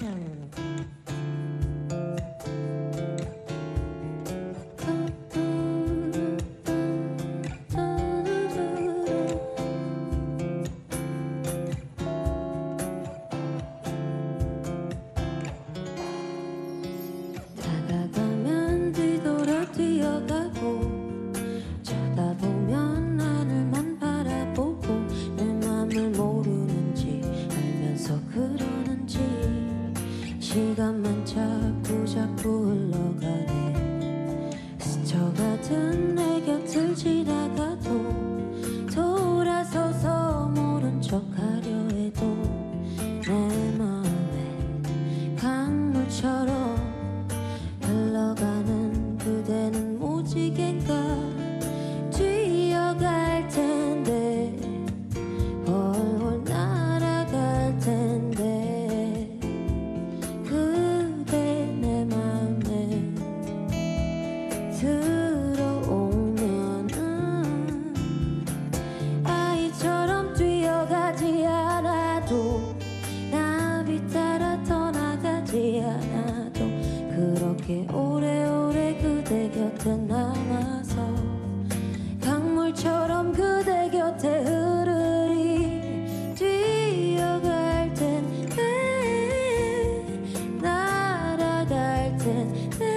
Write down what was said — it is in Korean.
嗯。 시간만 자꾸 자꾸 들어오면은 아이처럼 뛰어가지 않아도 나비 따라 떠나가지 않아도 그렇게 오래오래 그대 곁에 남아서 강물처럼 그대 곁에 흐르리 뛰어갈 텐, 네, 날아갈 텐.